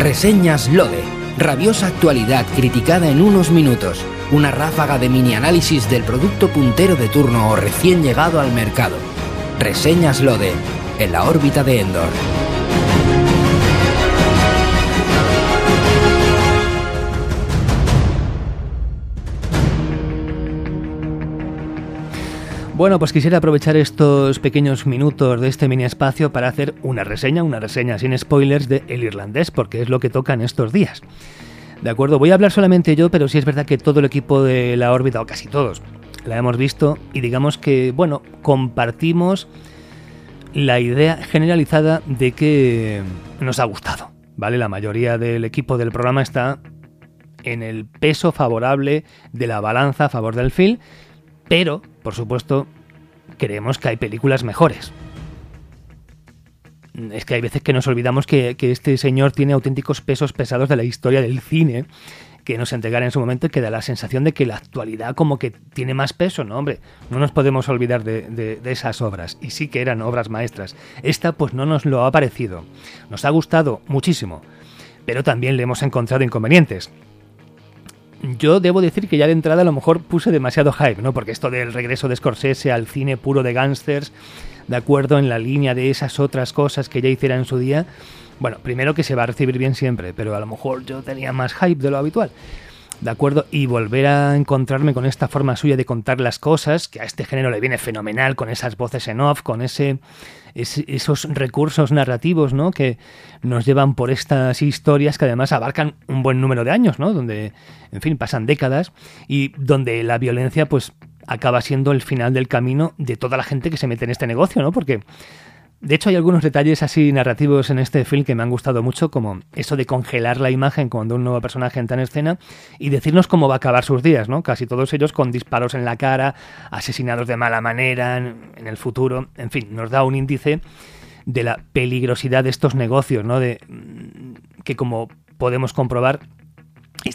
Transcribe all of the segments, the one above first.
Reseñas Lode. Rabiosa actualidad criticada en unos minutos. Una ráfaga de mini análisis del producto puntero de turno o recién llegado al mercado. Reseñas Lode. En la órbita de Endor. Bueno, pues quisiera aprovechar estos pequeños minutos de este mini espacio para hacer una reseña, una reseña sin spoilers de El Irlandés, porque es lo que toca en estos días. De acuerdo, voy a hablar solamente yo, pero sí es verdad que todo el equipo de la órbita, o casi todos, la hemos visto y digamos que, bueno, compartimos la idea generalizada de que nos ha gustado, ¿vale? La mayoría del equipo del programa está en el peso favorable de la balanza a favor del film pero, por supuesto, creemos que hay películas mejores. Es que hay veces que nos olvidamos que, este señor tiene auténticos pesos pesados de la historia del cine que nos entregara en su momento y que da la sensación de que la actualidad como que tiene más peso, ¿no? Hombre, no nos podemos olvidar de, esas obras, y sí que eran obras maestras. Esta pues no nos lo ha parecido. Nos ha gustado muchísimo, pero también le hemos encontrado inconvenientes yo debo decir que ya de entrada a lo mejor puse demasiado hype, ¿no? Porque esto del regreso de Scorsese al cine puro de gángsters, de acuerdo en la línea de esas otras cosas que ya hiciera en su día, bueno, primero que se va a recibir bien siempre, pero a lo mejor yo tenía más hype de lo habitual. ¿De acuerdo? Y volver a encontrarme con esta forma suya de contar las cosas, que a este género le viene fenomenal, con esas voces en off, con ese esos recursos narrativos ¿no? que nos llevan por estas historias que además abarcan un buen número de años, ¿no? donde, en fin, pasan décadas y donde la violencia pues acaba siendo el final del camino de toda la gente que se mete en este negocio, ¿no? Porque de hecho, hay algunos detalles así narrativos en este film que me han gustado mucho, como eso de congelar la imagen cuando un nuevo personaje entra en escena y decirnos cómo va a acabar sus días, ¿no? Casi todos ellos con disparos en la cara, asesinados de mala manera en, el futuro. En fin, nos da un índice de la peligrosidad de estos negocios, ¿no? De mm, que como podemos comprobar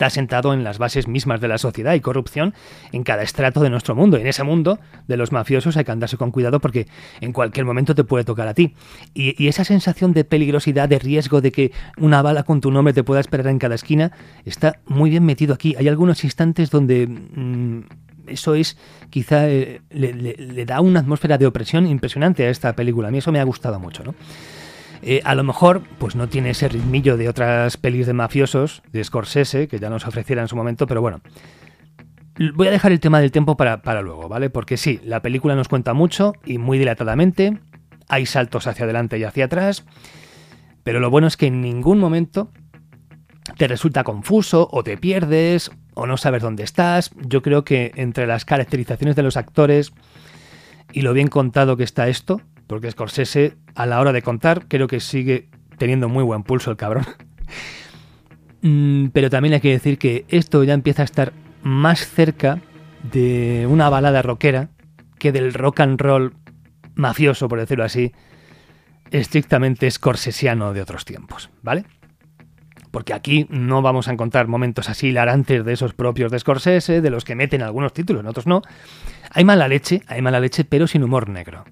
está sentado en las bases mismas de la sociedad y corrupción en cada estrato de nuestro mundo. Y en ese mundo de los mafiosos hay que andarse con cuidado porque en cualquier momento te puede tocar a ti. Y, esa sensación de peligrosidad, de riesgo, de que una bala con tu nombre te pueda esperar en cada esquina, está muy bien metido aquí. Hay algunos instantes donde... Mm, eso es, quizá eh, le, le da una atmósfera de opresión impresionante a esta película. A mí eso me ha gustado mucho, ¿no? Eh, a lo mejor, pues no tiene ese ritmillo de otras pelis de mafiosos, de Scorsese, que ya nos ofreciera en su momento, pero bueno. Voy a dejar el tema del tiempo para, para luego, ¿vale? Porque sí, la película nos cuenta mucho y muy dilatadamente. Hay saltos hacia adelante y hacia atrás. Pero lo bueno es que en ningún momento te resulta confuso o te pierdes o no sabes dónde estás. Yo creo que entre las caracterizaciones de los actores y lo bien contado que está esto, porque Scorsese a la hora de contar creo que sigue teniendo muy buen pulso el cabrón. Mm, pero también hay que decir que esto ya empieza a estar más cerca de una balada rockera que del rock and roll mafioso, por decirlo así, estrictamente scorsesiano de otros tiempos, ¿vale? Porque aquí no vamos a encontrar momentos así hilarantes de esos propios de Scorsese, de los que meten algunos títulos, en otros no. Hay mala leche, hay mala leche, pero sin humor negro.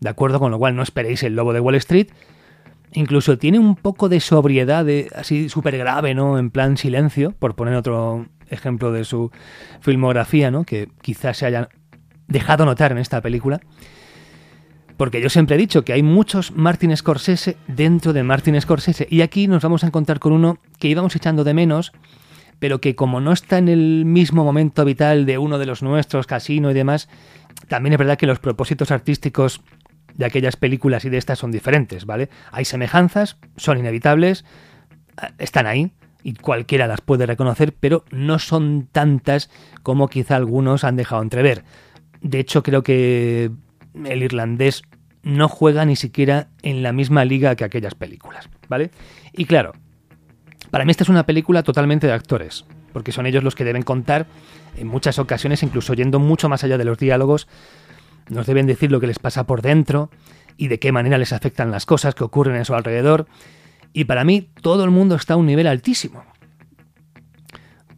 ¿De acuerdo? Con lo cual no esperéis el lobo de Wall Street. Incluso tiene un poco de sobriedad, de, así súper grave, ¿no? En plan silencio, por poner otro ejemplo de su filmografía, ¿no? Que quizás se haya dejado notar en esta película. Porque yo siempre he dicho que hay muchos Martin Scorsese dentro de Martin Scorsese. Y aquí nos vamos a encontrar con uno que íbamos echando de menos, pero que como no está en el mismo momento vital de uno de los nuestros, Casino y demás, también es verdad que los propósitos artísticos de aquellas películas y de estas son diferentes, ¿vale? Hay semejanzas, son inevitables, eh, están ahí y cualquiera las puede reconocer, pero no son tantas como quizá algunos han dejado entrever. De hecho, creo que el irlandés no juega ni siquiera en la misma liga que aquellas películas, ¿vale? Y claro, para mí esta es una película totalmente de actores, porque son ellos los que deben contar en muchas ocasiones, incluso yendo mucho más allá de los diálogos, nos deben decir lo que les pasa por dentro y de qué manera les afectan las cosas que ocurren a su alrededor. Y para mí todo el mundo está a un nivel altísimo.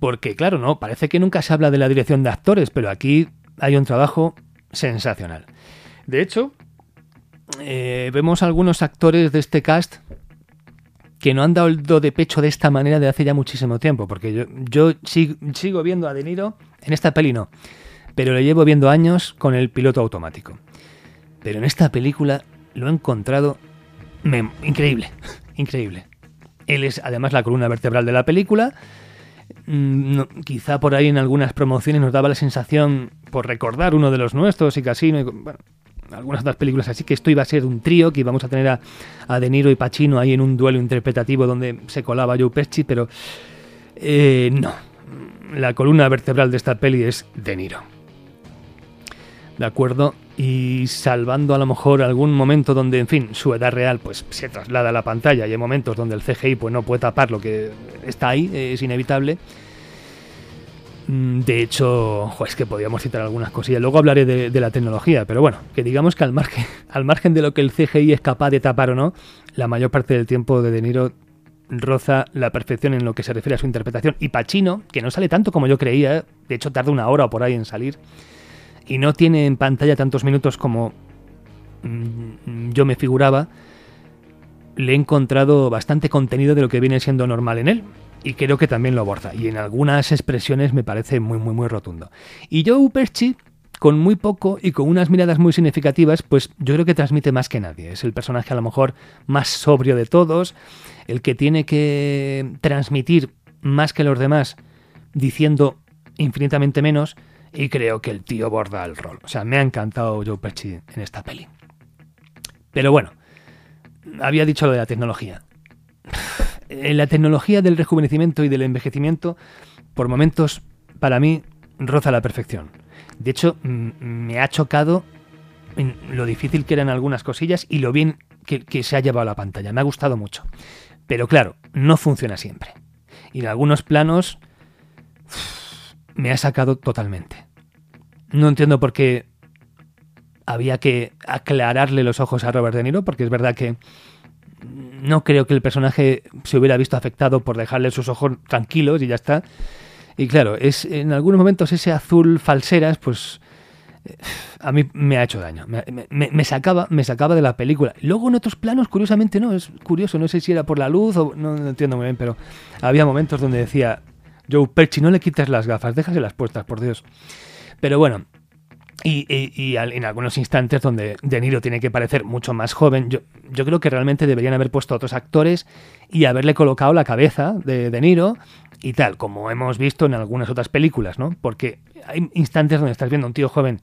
Porque claro, no, parece que nunca se habla de la dirección de actores, pero aquí hay un trabajo sensacional. De hecho, eh, vemos algunos actores de este cast que no han dado el do de pecho de esta manera de hace ya muchísimo tiempo, porque yo, yo sigo, viendo a De Niro, en esta peli no, pero lo llevo viendo años con el piloto automático. Pero en esta película lo he encontrado increíble, increíble. Él es además la columna vertebral de la película. Mm, quizá por ahí en algunas promociones nos daba la sensación, por recordar uno de los nuestros y Casino, bueno, algunas otras películas así, que esto iba a ser un trío, que íbamos a tener a, a De Niro y Pacino ahí en un duelo interpretativo donde se colaba Joe Pesci, pero eh, no. La columna vertebral de esta peli es De Niro. ¿De acuerdo? Y salvando a lo mejor algún momento donde, en fin, su edad real pues se traslada a la pantalla y hay momentos donde el CGI pues no puede tapar lo que está ahí, es inevitable Mm, de hecho, es que podíamos citar algunas cosillas. Luego hablaré de, la tecnología, pero bueno, que digamos que al margen, al margen de lo que el CGI es capaz de tapar o no, la mayor parte del tiempo de De Niro roza la perfección en lo que se refiere a su interpretación. Y Pacino, que no sale tanto como yo creía, de hecho tarda una hora o por ahí en salir, y no tiene en pantalla tantos minutos como mm, yo me figuraba, le he encontrado bastante contenido de lo que viene siendo normal en él y creo que también lo aborda. Y en algunas expresiones me parece muy, muy, muy rotundo. Y Joe Perchi, con muy poco y con unas miradas muy significativas, pues yo creo que transmite más que nadie. Es el personaje a lo mejor más sobrio de todos, el que tiene que transmitir más que los demás, diciendo infinitamente menos, y creo que el tío borda el rol. O sea, me ha encantado Joe Perchi en esta peli. Pero bueno, había dicho lo de la tecnología. En la tecnología del rejuvenecimiento y del envejecimiento, por momentos, para mí, roza la perfección. De hecho, me ha chocado en lo difícil que eran algunas cosillas y lo bien que, se ha llevado a la pantalla. Me ha gustado mucho. Pero claro, no funciona siempre. Y en algunos planos me ha sacado totalmente. No entiendo por qué había que aclararle los ojos a Robert De Niro, porque es verdad que no creo que el personaje se hubiera visto afectado por dejarle sus ojos tranquilos y ya está. Y claro, es en algunos momentos ese azul falseras, pues eh, a mí me ha hecho daño. Me, sacaba, me sacaba de la película. Luego en otros planos, curiosamente, no, es curioso, no sé si era por la luz o no, no entiendo muy bien, pero había momentos donde decía, Joe Perchi, no le quites las gafas, déjaselas puestas, por Dios. Pero bueno, y, en algunos instantes donde De Niro tiene que parecer mucho más joven, yo, yo creo que realmente deberían haber puesto otros actores y haberle colocado la cabeza de De Niro y tal, como hemos visto en algunas otras películas, ¿no? Porque hay instantes donde estás viendo a un tío joven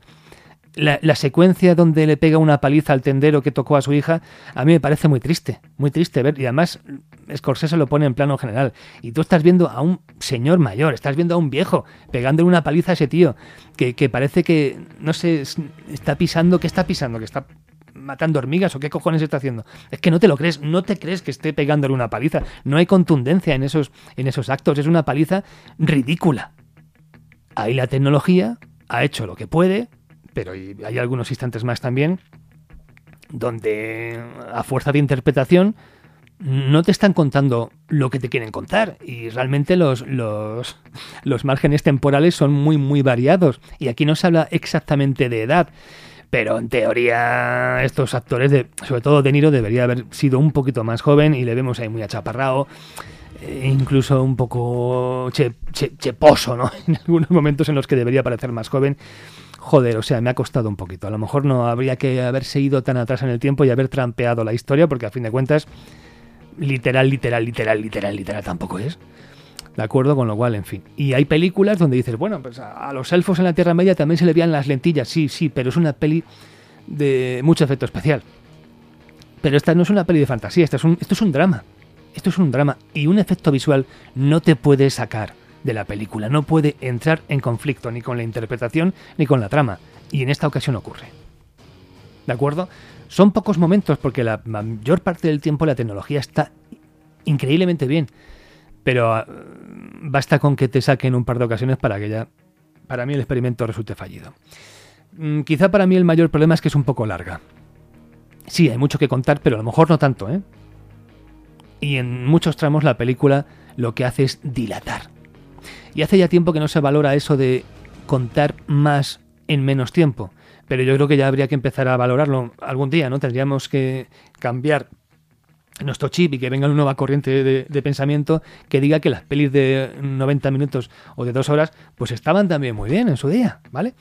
la, secuencia donde le pega una paliza al tendero que tocó a su hija, a mí me parece muy triste, muy triste ver. Y además, Scorsese lo pone en plano general. Y tú estás viendo a un señor mayor, estás viendo a un viejo pegándole una paliza a ese tío, que, que parece que, no sé, está pisando, ¿qué está pisando? ¿Que está matando hormigas o qué cojones está haciendo? Es que no te lo crees, no te crees que esté pegándole una paliza. No hay contundencia en esos, en esos actos, es una paliza ridícula. Ahí la tecnología ha hecho lo que puede, pero hay algunos instantes más también donde a fuerza de interpretación no te están contando lo que te quieren contar. Y realmente los, los, los márgenes temporales son muy muy variados. Y aquí no se habla exactamente de edad pero en teoría estos actores, de, sobre todo De Niro, debería haber sido un poquito más joven y le vemos ahí muy achaparrado, incluso un poco cheposo, ¿no? En algunos momentos en los que debería parecer más joven joder, o sea, me ha costado un poquito. A lo mejor no habría que haberse ido tan atrás en el tiempo y haber trampeado la historia, porque a fin de cuentas, literal, literal, literal, literal, literal tampoco es. ¿De acuerdo? Con lo cual, en fin. Y hay películas donde dices, bueno, pues a, los elfos en la Tierra Media también se le veían las lentillas. Sí, sí, pero es una peli de mucho efecto especial. Pero esta no es una peli de fantasía, esto es un, esto es un drama. Esto es un drama. Y un efecto visual no te puede sacar de la película. No puede entrar en conflicto ni con la interpretación ni con la trama. Y en esta ocasión ocurre. ¿De acuerdo? Son pocos momentos porque la mayor parte del tiempo la tecnología está increíblemente bien. Pero ah, basta con que te saquen un par de ocasiones para que ya, para mí el experimento resulte fallido. Mm, quizá para mí el mayor problema es que es un poco larga. Sí, hay mucho que contar, pero a lo mejor no tanto, ¿eh? Y en muchos tramos la película lo que hace es dilatar. Y hace ya tiempo que no se valora eso de contar más en menos tiempo. Pero yo creo que ya habría que empezar a valorarlo algún día, ¿no? Tendríamos que cambiar nuestro chip y que venga una nueva corriente de, pensamiento que diga que las pelis de 90 minutos o de dos horas pues estaban también muy bien en su día, ¿vale?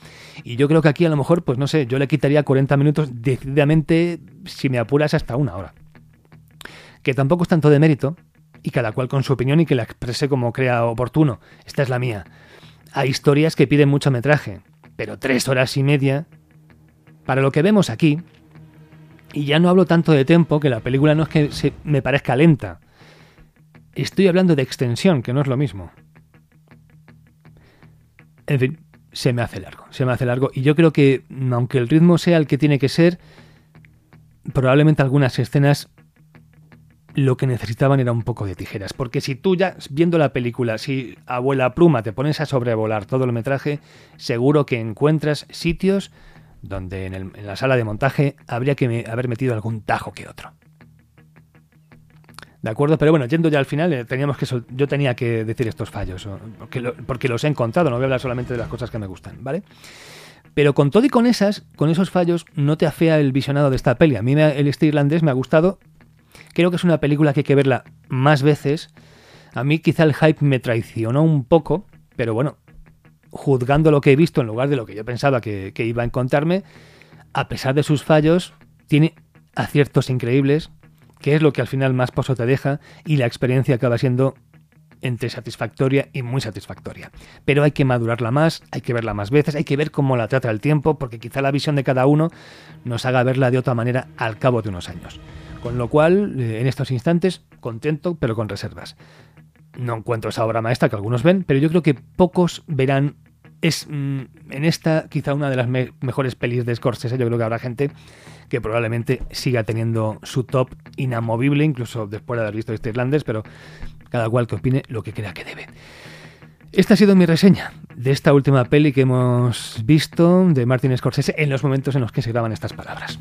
Y yo creo que aquí a lo mejor, pues no sé, yo le quitaría 40 minutos decididamente, si me apuras, hasta una hora. Que tampoco es tanto de mérito, y cada cual con su opinión y que la exprese como crea oportuno. Esta es la mía. Hay historias que piden mucho metraje, pero tres horas y media, para lo que vemos aquí, y ya no hablo tanto de tiempo, que la película no es que me parezca lenta. Estoy hablando de extensión, que no es lo mismo. En fin, se me hace largo, se me hace largo. Y yo creo que, aunque el ritmo sea el que tiene que ser, probablemente algunas escenas lo que necesitaban era un poco de tijeras. Porque si tú ya viendo la película, si abuela pluma te pones a sobrevolar todo el metraje, seguro que encuentras sitios donde en, la sala de montaje habría que haber metido algún tajo que otro. ¿De acuerdo? Pero bueno, yendo ya al final, eh, teníamos que yo tenía que decir estos fallos, porque, los he encontrado, no voy a hablar solamente de las cosas que me gustan, ¿vale? Pero con todo y con esas, con esos fallos, no te afea el visionado de esta peli. A mí el este irlandés me ha gustado. Creo que es una película que hay que verla más veces. A mí quizá el hype me traicionó un poco, pero bueno, juzgando lo que he visto en lugar de lo que yo pensaba que, iba a encontrarme, a pesar de sus fallos, tiene aciertos increíbles, que es lo que al final más pozo te deja, y la experiencia acaba siendo entre satisfactoria y muy satisfactoria. Pero hay que madurarla más, hay que verla más veces, hay que ver cómo la trata el tiempo, porque quizá la visión de cada uno nos haga verla de otra manera al cabo de unos años. Con lo cual, eh, en estos instantes, contento, pero con reservas. No encuentro esa obra maestra que algunos ven, pero yo creo que pocos verán es mm, en esta quizá una de las mejores pelis de Scorsese. Yo creo que habrá gente que probablemente siga teniendo su top inamovible, incluso después de haber visto este irlandés, pero cada cual que opine lo que crea que debe. Esta ha sido mi reseña de esta última peli que hemos visto de Martin Scorsese en los momentos en los que se graban estas palabras.